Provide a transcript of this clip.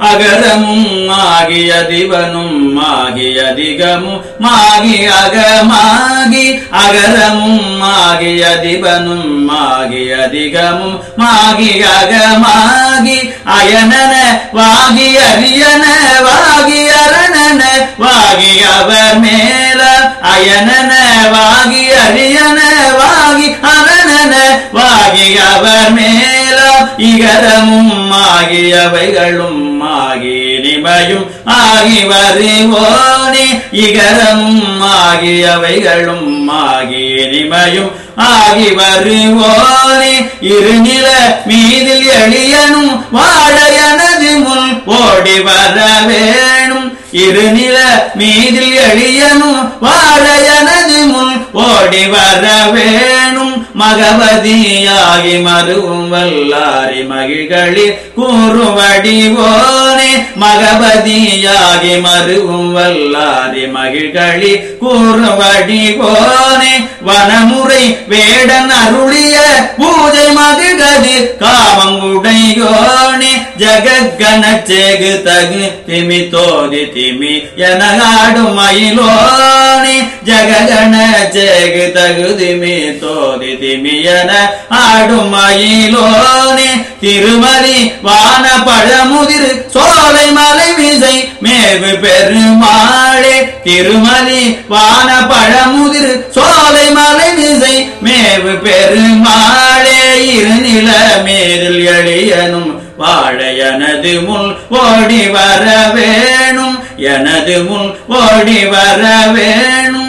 அகரமும் ஆகிய திவனும் ஆகிய திகமும் மாகி அகமாகி அகரமும் ஆகிய திவனும் ஆகிய திகமும் மாகி அகமாகி அயனன வாகி அரியன வாகி அரணன வாகி அவர் மேல அயனன வாகி அரியன வாகி அரணன வாகி அவர் மேல இகரமும் ஆகியவைகளும் ஆகி நிமையும் ஆகி வருவோனே இகரமும் ஆகியவைகளும் ஆகி நிமையும் ஆகி வருவோனே இருநில மீதில் எளியனும் வாழ எனது முன் ஓடி வர வேணும். இருநில மீதில் எளியனும் வாழ ஓடி வர வேணும் மகவதியாகி மருவும் வல்லாரி மகிழ்களில் கூறுவடிவோனே மகவதியாகி மருவும் வல்லாரி மகிழ்களில் கூறுவடிவோனே வனமுறை வேடன் அருளிய பூஜை மகிழ்கதிர் காமங்குடையோனே ஜகக்கண சேகு தகு திமி தோதி திமி என ஆடும் மயிலோனே. ஜககண சேகு தகு திமி தோதி திமி என திருமலி வான பழமுதிர் சோலை மலை விசை மேவு பெருமாளே. திருமலி வான பழமுதிர் சோலை மலை விசை மேவு பெருமாளே. இருநில மேரில் எளியனும் வாழ எனது முள் ஓடி வர வேணும். எனது முள் ஓடி வர வேணும்.